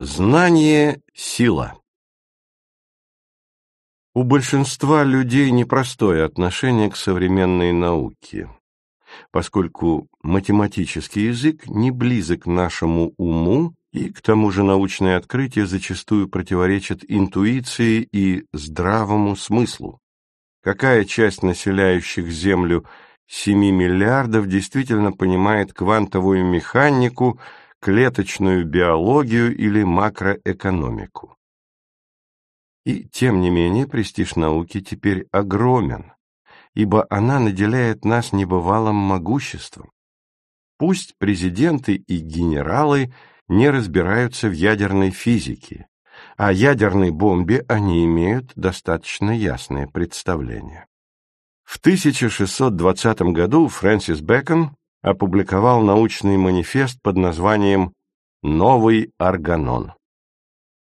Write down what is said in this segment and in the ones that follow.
Знание – сила. У большинства людей непростое отношение к современной науке, поскольку математический язык не близок нашему уму, и к тому же научные открытия зачастую противоречат интуиции и здравому смыслу. Какая часть населяющих Землю 7 миллиардов действительно понимает квантовую механику – клеточную биологию или макроэкономику. И, тем не менее, престиж науки теперь огромен, ибо она наделяет нас небывалым могуществом. Пусть президенты и генералы не разбираются в ядерной физике, о ядерной бомбе они имеют достаточно ясное представление. В 1620 году Фрэнсис Бэкон опубликовал научный манифест под названием «Новый органон».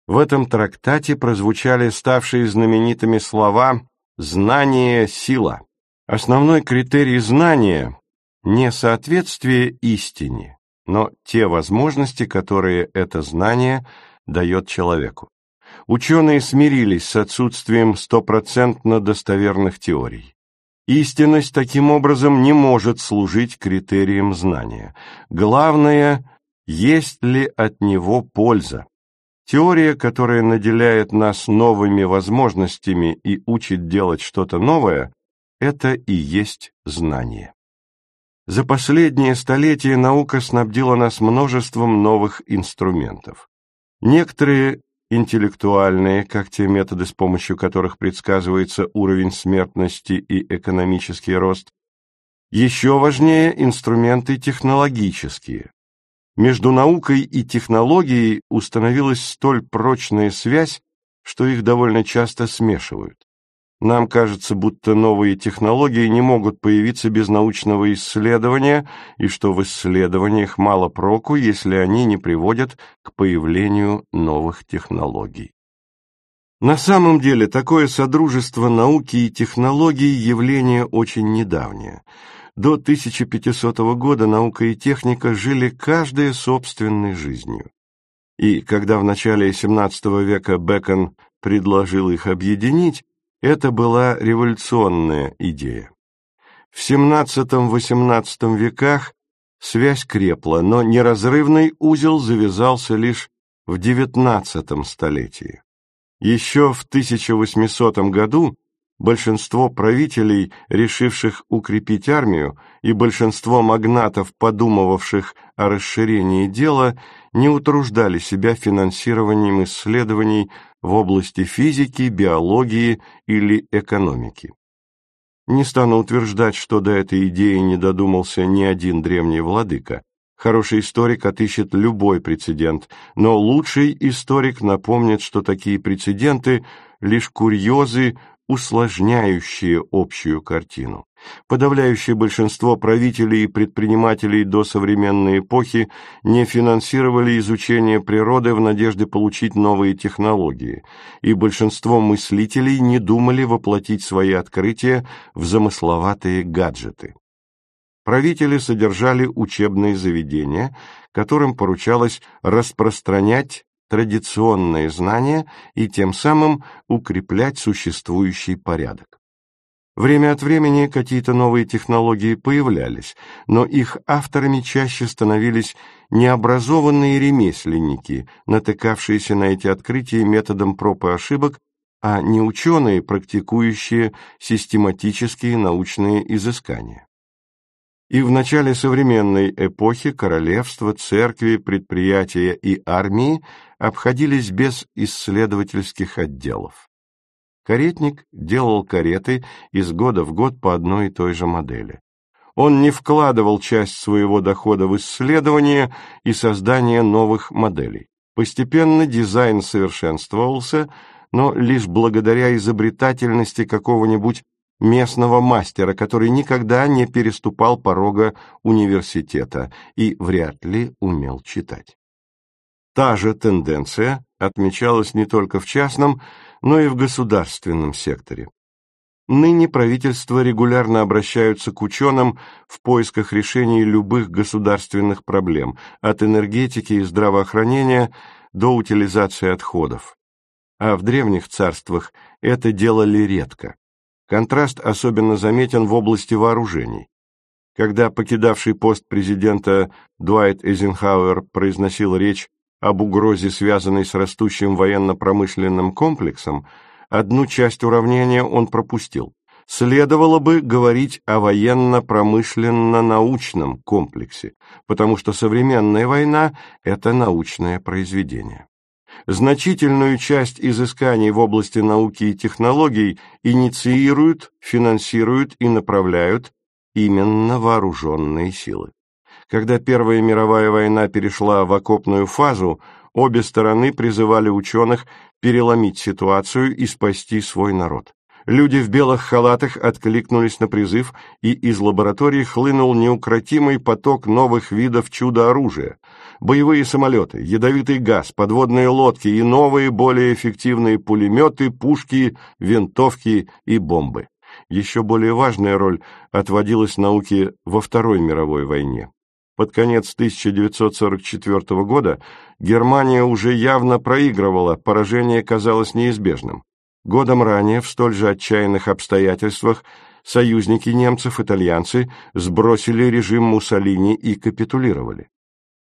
В этом трактате прозвучали ставшие знаменитыми слова «знание – сила». Основной критерий знания – не соответствие истине, но те возможности, которые это знание дает человеку. Ученые смирились с отсутствием стопроцентно достоверных теорий. Истинность таким образом не может служить критерием знания. Главное, есть ли от него польза. Теория, которая наделяет нас новыми возможностями и учит делать что-то новое, это и есть знание. За последние столетия наука снабдила нас множеством новых инструментов. Некоторые интеллектуальные, как те методы, с помощью которых предсказывается уровень смертности и экономический рост. Еще важнее инструменты технологические. Между наукой и технологией установилась столь прочная связь, что их довольно часто смешивают. Нам кажется, будто новые технологии не могут появиться без научного исследования, и что в исследованиях мало проку, если они не приводят к появлению новых технологий. На самом деле, такое содружество науки и технологий – явление очень недавнее. До 1500 года наука и техника жили каждая собственной жизнью. И когда в начале XVII века Бэкон предложил их объединить, это была революционная идея. В XVII-XVIII веках связь крепла, но неразрывный узел завязался лишь в XIX столетии. Еще в 1800 году большинство правителей, решивших укрепить армию, и большинство магнатов, подумывавших о расширении дела, не утруждали себя финансированием исследований в области физики, биологии или экономики. Не стану утверждать, что до этой идеи не додумался ни один древний владыка. Хороший историк отыщет любой прецедент, но лучший историк напомнит, что такие прецеденты – лишь курьезы, усложняющие общую картину. Подавляющее большинство правителей и предпринимателей до современной эпохи не финансировали изучение природы в надежде получить новые технологии, и большинство мыслителей не думали воплотить свои открытия в замысловатые гаджеты. Правители содержали учебные заведения, которым поручалось распространять традиционные знания и тем самым укреплять существующий порядок. Время от времени какие-то новые технологии появлялись, но их авторами чаще становились необразованные ремесленники, натыкавшиеся на эти открытия методом проб и ошибок, а не ученые, практикующие систематические научные изыскания. И в начале современной эпохи королевства, церкви, предприятия и армии обходились без исследовательских отделов. Каретник делал кареты из года в год по одной и той же модели. Он не вкладывал часть своего дохода в исследование и создание новых моделей. Постепенно дизайн совершенствовался, но лишь благодаря изобретательности какого-нибудь местного мастера, который никогда не переступал порога университета и вряд ли умел читать. Та же тенденция отмечалась не только в частном, но и в государственном секторе. Ныне правительства регулярно обращаются к ученым в поисках решений любых государственных проблем, от энергетики и здравоохранения до утилизации отходов. А в древних царствах это делали редко. Контраст особенно заметен в области вооружений. Когда покидавший пост президента Дуайт Эйзенхауэр произносил речь об угрозе, связанной с растущим военно-промышленным комплексом, одну часть уравнения он пропустил. Следовало бы говорить о военно-промышленно-научном комплексе, потому что современная война – это научное произведение. Значительную часть изысканий в области науки и технологий инициируют, финансируют и направляют именно вооруженные силы. Когда Первая мировая война перешла в окопную фазу, обе стороны призывали ученых переломить ситуацию и спасти свой народ. Люди в белых халатах откликнулись на призыв, и из лаборатории хлынул неукротимый поток новых видов чудо-оружия. Боевые самолеты, ядовитый газ, подводные лодки и новые, более эффективные пулеметы, пушки, винтовки и бомбы. Еще более важная роль отводилась науке во Второй мировой войне. Под конец 1944 года Германия уже явно проигрывала, поражение казалось неизбежным. Годом ранее, в столь же отчаянных обстоятельствах, союзники немцев, итальянцы, сбросили режим Муссолини и капитулировали.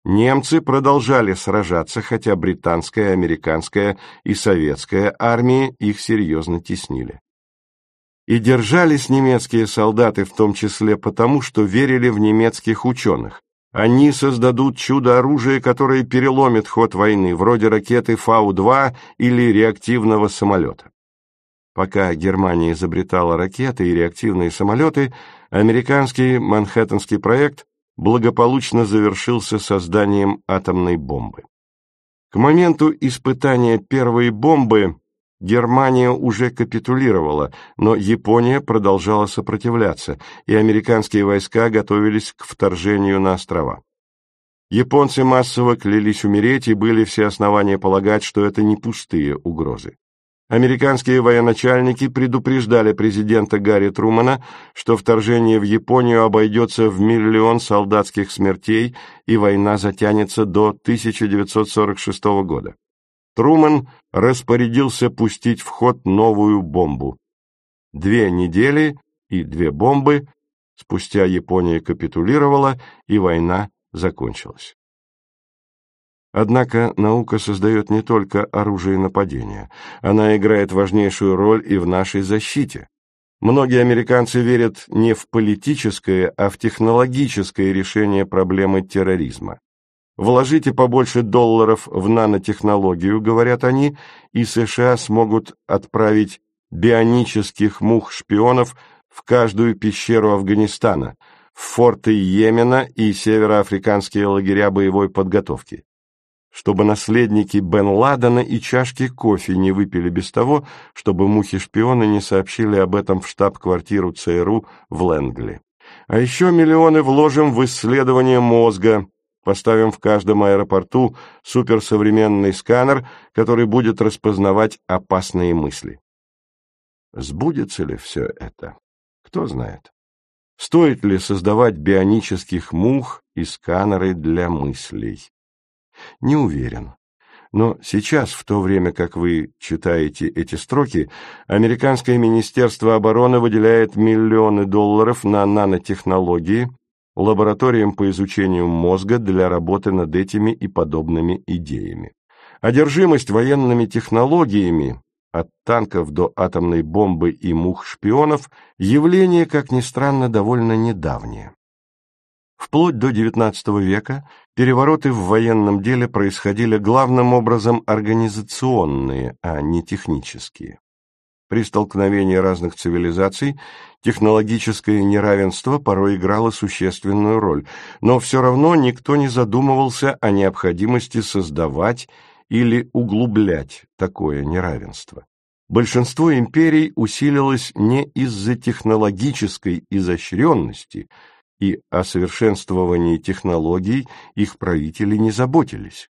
Немцы продолжали сражаться, хотя британская, американская и советская армии их серьезно теснили. И держались немецкие солдаты в том числе потому, что верили в немецких ученых, они создадут чудо-оружие, которое переломит ход войны, вроде ракеты Фау-2 или реактивного самолета. Пока Германия изобретала ракеты и реактивные самолеты, американский Манхэттенский проект благополучно завершился созданием атомной бомбы. К моменту испытания первой бомбы Германия уже капитулировала, но Япония продолжала сопротивляться, и американские войска готовились к вторжению на острова. Японцы массово клялись умереть, и были все основания полагать, что это не пустые угрозы. Американские военачальники предупреждали президента Гарри Трумана, что вторжение в Японию обойдется в миллион солдатских смертей и война затянется до 1946 года. Труман распорядился пустить в ход новую бомбу. Две недели и две бомбы, спустя Япония капитулировала, и война закончилась. Однако наука создает не только оружие нападения, она играет важнейшую роль и в нашей защите. Многие американцы верят не в политическое, а в технологическое решение проблемы терроризма. Вложите побольше долларов в нанотехнологию, говорят они, и США смогут отправить бионических мух-шпионов в каждую пещеру Афганистана, в форты Йемена и североафриканские лагеря боевой подготовки. Чтобы наследники Бен Ладена и чашки кофе не выпили без того, чтобы мухи-шпионы не сообщили об этом в штаб-квартиру ЦРУ в Лэнгли. А еще миллионы вложим в исследование мозга, Поставим в каждом аэропорту суперсовременный сканер, который будет распознавать опасные мысли. Сбудется ли все это? Кто знает. Стоит ли создавать бионических мух и сканеры для мыслей? Не уверен. Но сейчас, в то время как вы читаете эти строки, Американское Министерство обороны выделяет миллионы долларов на нанотехнологии, лабораториям по изучению мозга для работы над этими и подобными идеями. Одержимость военными технологиями, от танков до атомной бомбы и мух-шпионов, явление, как ни странно, довольно недавнее. Вплоть до XIX века перевороты в военном деле происходили главным образом организационные, а не технические. При столкновении разных цивилизаций технологическое неравенство порой играло существенную роль, но все равно никто не задумывался о необходимости создавать или углублять такое неравенство. Большинство империй усилилось не из-за технологической изощренности, и о совершенствовании технологий их правители не заботились.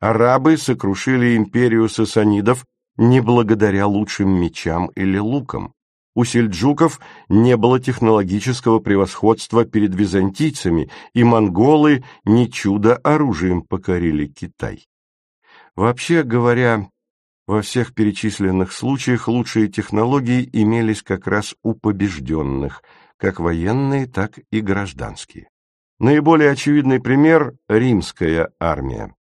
Арабы сокрушили империю сасанидов не благодаря лучшим мечам или лукам. У сельджуков не было технологического превосходства перед византийцами, и монголы не чудо оружием покорили Китай. Вообще говоря, во всех перечисленных случаях лучшие технологии имелись как раз у побежденных, как военные, так и гражданские. Наиболее очевидный пример – римская армия.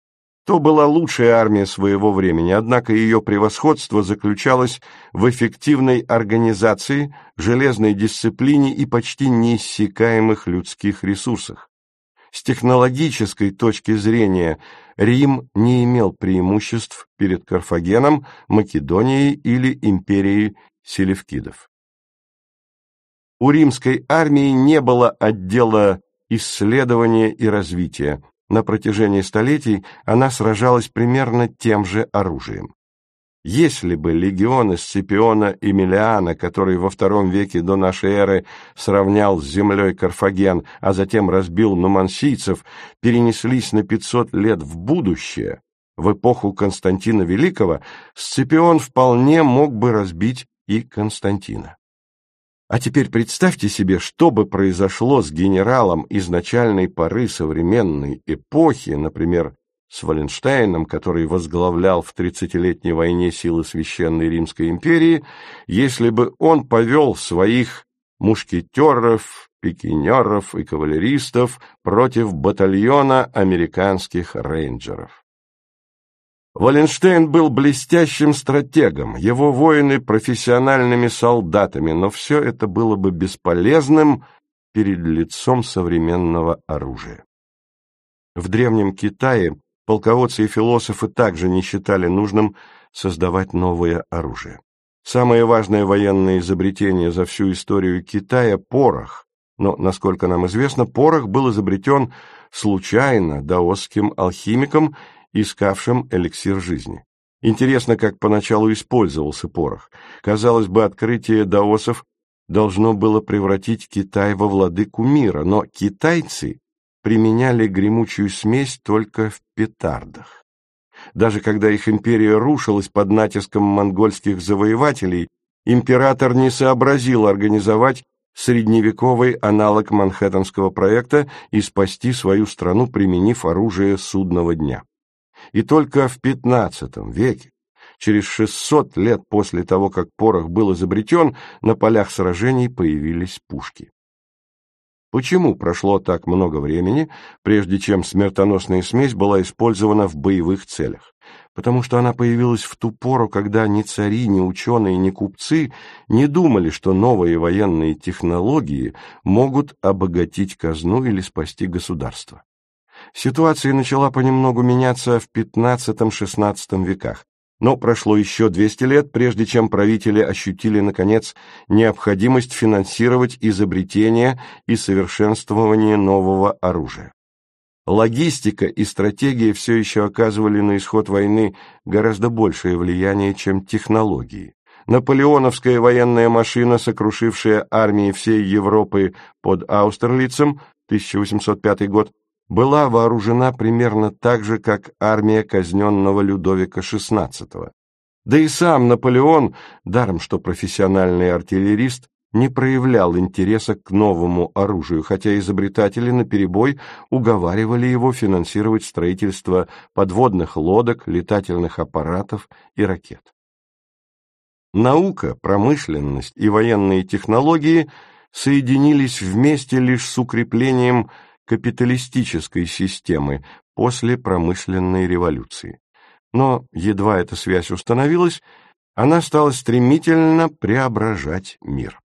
То была лучшая армия своего времени, однако ее превосходство заключалось в эффективной организации, железной дисциплине и почти неиссякаемых людских ресурсах. С технологической точки зрения Рим не имел преимуществ перед Карфагеном, Македонией или империей селевкидов. У римской армии не было отдела исследования и развития, на протяжении столетий она сражалась примерно тем же оружием. Если бы легионы Сципиона Эмилиана, который во втором веке до нашей эры сравнял с землей Карфаген, а затем разбил нумансийцев, перенеслись на 500 лет в будущее, в эпоху Константина Великого, Сципион вполне мог бы разбить и Константина. А теперь представьте себе, что бы произошло с генералом из начальной поры современной эпохи, например, с Валенштейном, который возглавлял в тридцатилетней войне силы Священной Римской империи, если бы он повел своих мушкетеров, пикинеров и кавалеристов против батальона американских рейнджеров. Валенштейн был блестящим стратегом, его воины – профессиональными солдатами, но все это было бы бесполезным перед лицом современного оружия. В Древнем Китае полководцы и философы также не считали нужным создавать новое оружие. Самое важное военное изобретение за всю историю Китая – порох, но, насколько нам известно, порох был изобретен случайно даосским алхимиком искавшим эликсир жизни. Интересно, как поначалу использовался порох. Казалось бы, открытие даосов должно было превратить Китай во владыку мира, но китайцы применяли гремучую смесь только в петардах. Даже когда их империя рушилась под натиском монгольских завоевателей, император не сообразил организовать средневековый аналог Манхэттенского проекта и спасти свою страну, применив оружие судного дня. И только в XV веке, через 600 лет после того, как порох был изобретен, на полях сражений появились пушки. Почему прошло так много времени, прежде чем смертоносная смесь была использована в боевых целях? Потому что она появилась в ту пору, когда ни цари, ни ученые, ни купцы не думали, что новые военные технологии могут обогатить казну или спасти государство. Ситуация начала понемногу меняться в XV-XVI веках, но прошло еще 200 лет, прежде чем правители ощутили, наконец, необходимость финансировать изобретение и совершенствование нового оружия. Логистика и стратегия все еще оказывали на исход войны гораздо большее влияние, чем технологии. Наполеоновская военная машина, сокрушившая армии всей Европы под Аустерлицем, 1805 год, была вооружена примерно так же, как армия казненного Людовика XVI. Да и сам Наполеон, даром что профессиональный артиллерист, не проявлял интереса к новому оружию, хотя изобретатели наперебой уговаривали его финансировать строительство подводных лодок, летательных аппаратов и ракет. Наука, промышленность и военные технологии соединились вместе лишь с укреплением капиталистической системы после промышленной революции. Но едва эта связь установилась, она стала стремительно преображать мир.